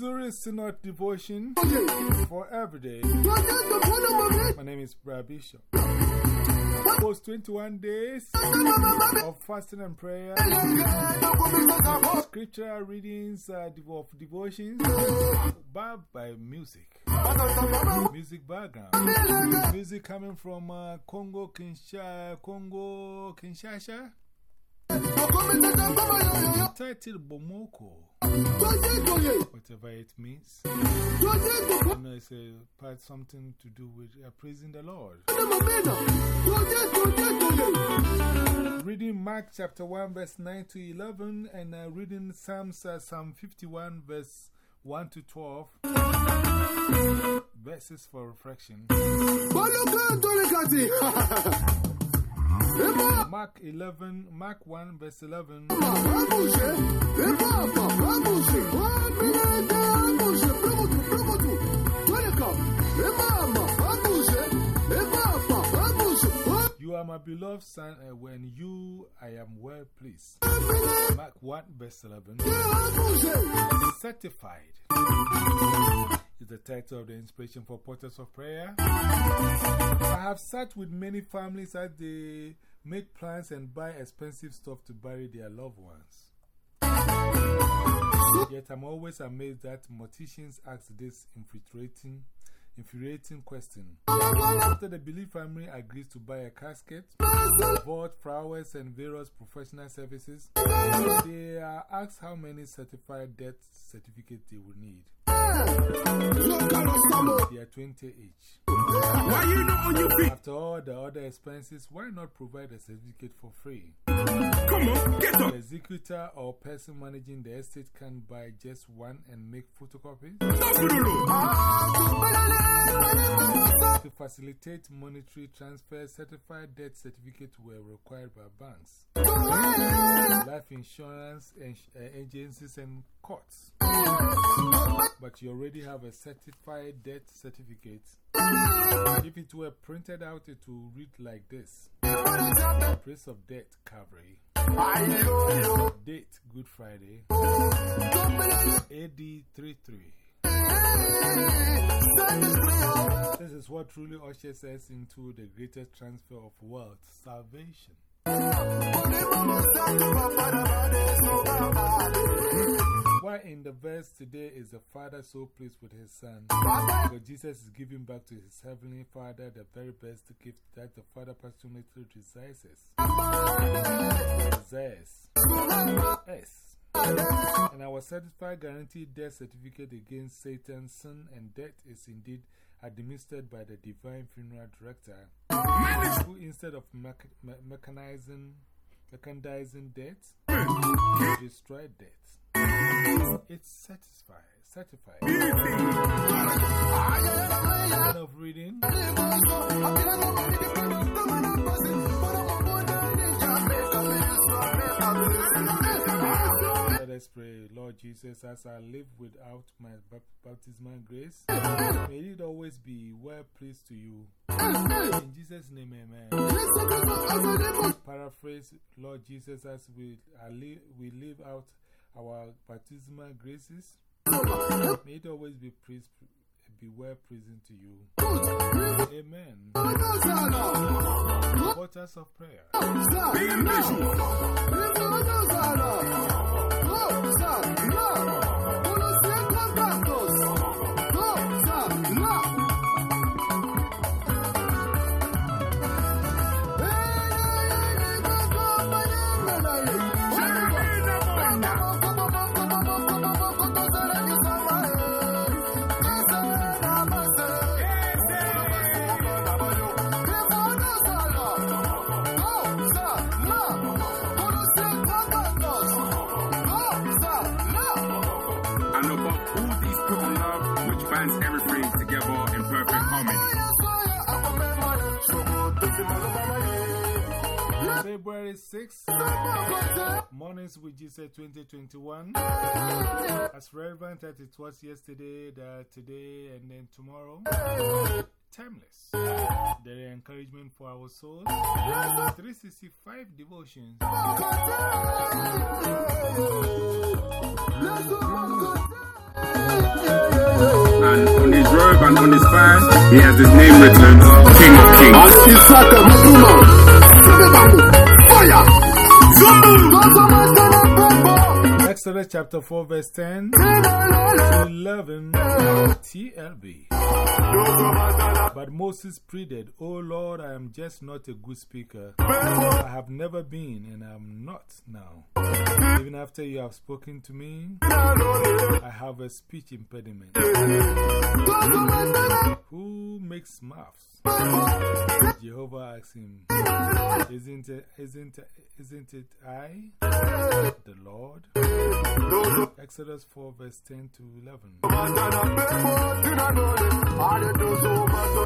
Missouri Synod devotion for every day. My name is Brad Bishop. Post 21 days of fasting and prayer, scriptural readings uh, of devotions, bound by music. Music background. Music coming from uh, Congo, Kinshasa, Congo, Kinshasa. Titled Bomoko. Whatever it means. You know, it's a part something to do with uh, praising the Lord. Reading Mark chapter 1, verse 9 to 11, and uh, reading Psalms, uh, Psalm 51, verse 1 to 12. Verses for reflection. Mark 11, Mark 1, verse 11. You are my beloved son, and when you I am well pleased. Mark 1, verse 11. Certified is the title of the inspiration for Portals of Prayer. I have sat with many families as they make plans and buy expensive stuff to bury their loved ones. Yet I'm always amazed that morticians ask this infiltrating, infuriating question. After the Belief family agrees to buy a casket, vault, flowers, and various professional services, they are asked how many certified death certificates they will need. They are 20 each. Why you not on your feet? After all the other expenses, why not provide a certificate for free? Come on, get up. The executor or person managing the estate can buy just one and make photocopies. To facilitate monetary transfer, certified death certificates were required by banks, life insurance uh, agencies, and courts. But you already have a certified death certificate. If it were printed out, it will read like this Place of death, Calvary. Date, Good Friday. AD 33. This is what truly ushers us into the greatest transfer of wealth, salvation. Why in the verse today is the Father so pleased with his Son? Because Jesus is giving back to his Heavenly Father the very best gift that the Father passionately desires. Desires. S. And our satisfied, guaranteed death certificate against Satan, sin, and death is indeed administered by the Divine Funeral Director, who instead of mechanizing, mechanizing death, destroyed death. It's satisfied, certified. End of reading. Let us pray, Lord Jesus, as I live without my baptismal grace, may it always be well pleased to you. In Jesus' name, amen. Paraphrase, Lord Jesus, as we, li we live out our baptismal graces, may it always be, praised, be well pleasing to you. Amen. Waters of prayer. everything February 6th, Mornings with Jesus 2021. As relevant as it was yesterday, that today, and then tomorrow. timeless. They're encouragement for our souls. 365 devotions. And on his robe and on his thigh, he has his name written, King of Kings. Chapter 4, verse 10 to 11. TLB. But Moses pleaded, O Lord, I am just not a good speaker. I have never been, and I am not now. Even after you have spoken to me, I have a speech impediment. Who makes mouths? Jehovah asked him, Isn't it, isn't, isn't it I, the Lord? Exodus 4, verse 10 to 11.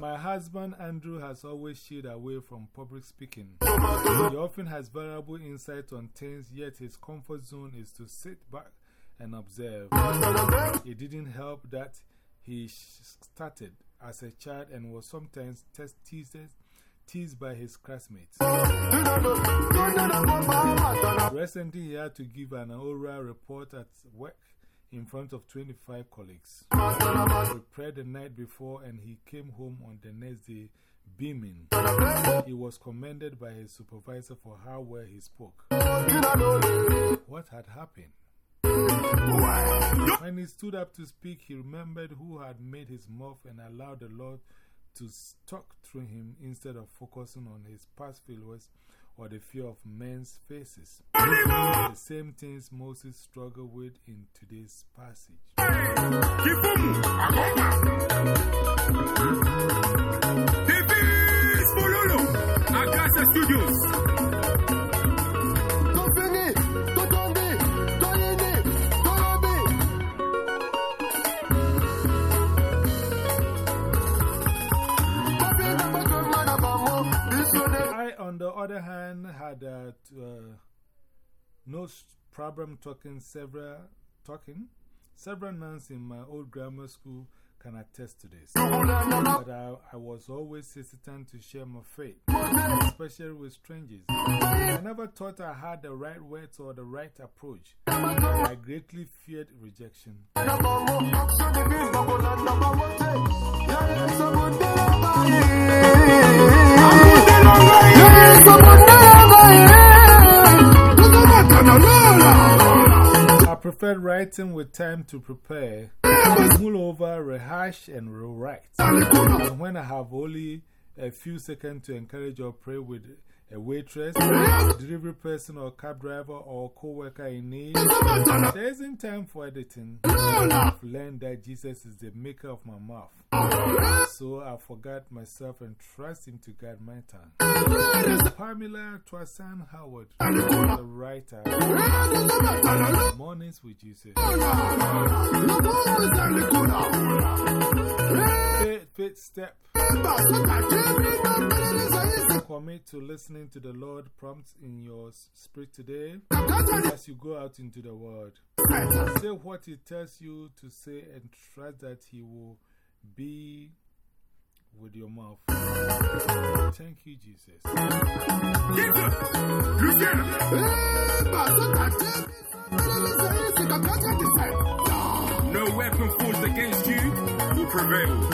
My husband Andrew has always shied away from public speaking. He often has valuable insight on things, yet his comfort zone is to sit back and observe. It didn't help that he started as a child and was sometimes teased, teased by his classmates. Recently, he had to give an oral report at work in front of 25 colleagues. We prayed the night before and he came home on the next day beaming. He was commended by his supervisor for how well he spoke. What had happened? When he stood up to speak, he remembered who had made his mouth and allowed the Lord to talk through him instead of focusing on his past failures or the fear of men's faces. The same things Moses struggled with in today's passage. Studios. Had uh, t- uh, no problem talking several, talking. Several nuns in my old grammar school can attest to this. But I, I was always hesitant to share my faith, especially with strangers. I never thought I had the right words or the right approach. I greatly feared rejection. Preferred writing with time to prepare, mull over, rehash, and rewrite. And when I have only a few seconds to encourage or pray with a waitress, delivery person, or cab driver, or co worker in need, there isn't time for editing. I've learned that Jesus is the maker of my mouth. So I forgot myself and trust Him to guide my tongue. Pamela Toussaint Howard, the writer. Mornings with Jesus. Faith, faith step. Commit to listening to the Lord prompts in your spirit today as you go out into the world. Say what He tells you to say and trust that He will be with your mouth. Thank you, Jesus. No weapon forged against you will prevail.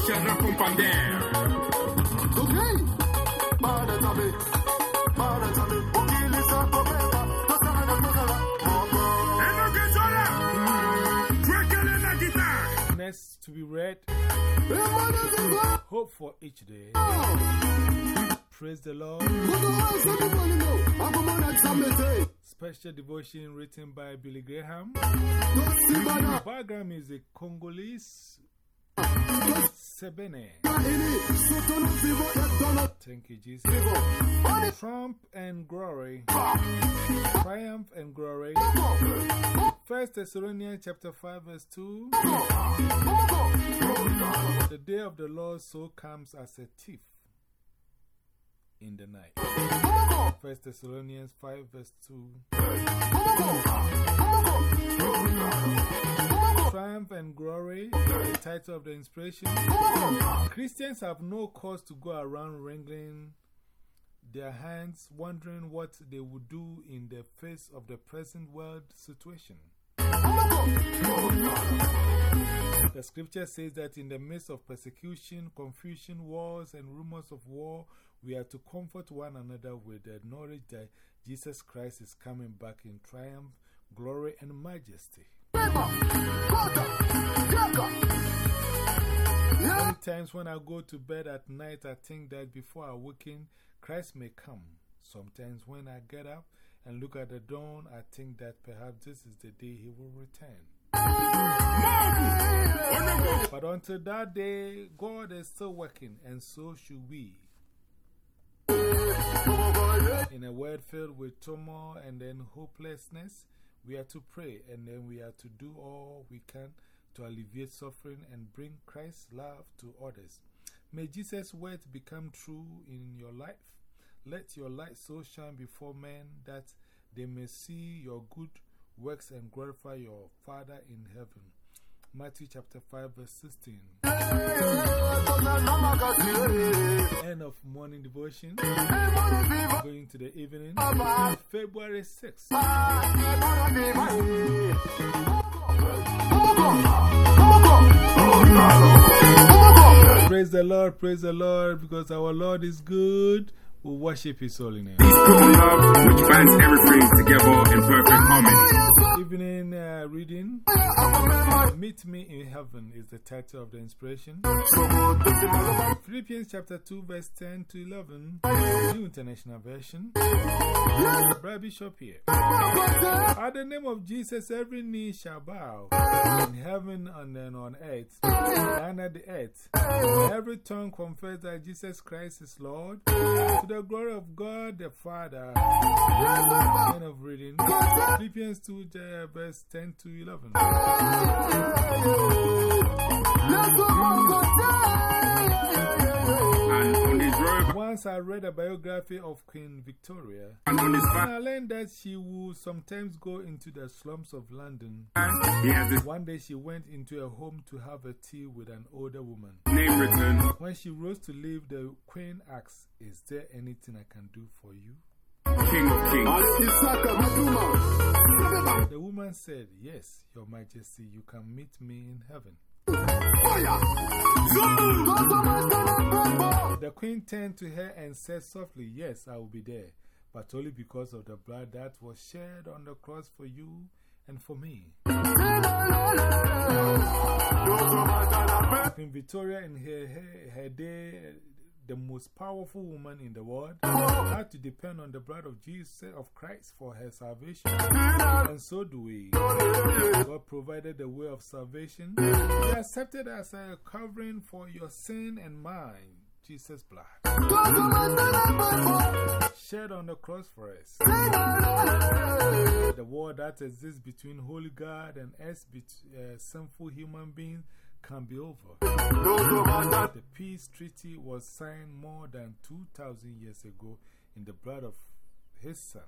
Shadrach Pompander. Next to be read, Hope for each day. Praise the Lord. Special devotion written by Billy Graham. Background music Congolese. Sebene. Thank you, Jesus. Trump and glory. Triumph and glory. First Thessalonians chapter 5, verse 2. The day of the Lord so comes as a thief. in the night. 1 Thessalonians 5 verse 2. Triumph and Glory, the title of the inspiration. Christians have no cause to go around wringing their hands, wondering what they would do in the face of the present world situation. The scripture says that in the midst of persecution, confusion, wars, and rumors of war, we are to comfort one another with the knowledge that Jesus Christ is coming back in triumph, glory, and majesty. Many times when I go to bed at night, I think that before I awaken, Christ may come. Sometimes when I get up and look at the dawn, I think that perhaps this is the day he will return. But until that day, God is still working, and so should we. In a world filled with turmoil and then hopelessness, we are to pray and then we are to do all we can to alleviate suffering and bring Christ's love to others. May Jesus' words become true in your life. Let your light so shine before men that they may see your good works and glorify your Father in heaven. Matthew chapter 5, verse 16. End of morning devotion. Going to the evening. February 6th. Praise the Lord, praise the Lord, because our Lord is good. We worship His holy name. Pure love, which binds everything together in perfect harmony. Evening uh, reading Meet Me in Heaven is the title of the inspiration. Philippians chapter 2, verse 10 to 11, New International Version. Brad Bishop here. At the name of Jesus, every knee shall bow in heaven and then on earth, and at the earth. Every tongue confess that Jesus Christ is Lord to the glory of God the Father. End of reading. Philippians 2, uh, verse 10 to 11. And on his robe Once I read a biography of Queen Victoria, and on his and back, I learned that she would sometimes go into the slums of London. he has his One day she went into a home to have a tea with an older woman. When she rose to leave, the queen asked, Is there anything I can do for you? King of Kings. The woman said, Yes, Your Majesty, you can meet me in heaven. The queen turned to her and said softly, Yes, I will be there, but only because of the blood that was shed on the cross for you and for me. Queen Victoria, in her, her, her day, the most powerful woman in the world, had to depend on the blood of Jesus, of Christ, for her salvation. And so do we. God provided the way of salvation. He accepted as a covering for your sin and mine. Jesus' blood. Shed on the cross for us. The war that exists between holy God and us, uh, sinful human beings, can be over. The peace treaty was signed more than 2,000 years ago in the blood of his son.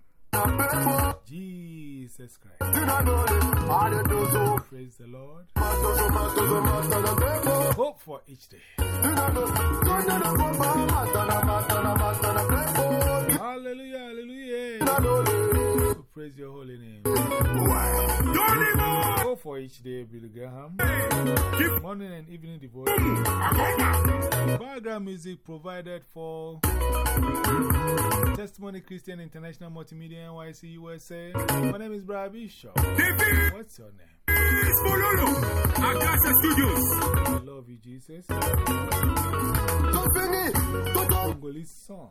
Jesus Christ. Praise the Lord. Hope for each day. Hallelujah, hallelujah. Praise your holy name. Hope for each day, Billy Graham. Morning and evening devotion. Background music provided for Testimony Christian International Multimedia NYC USA. My name is Brad Bishop. What's your name? I love you, Jesus. Congolese song.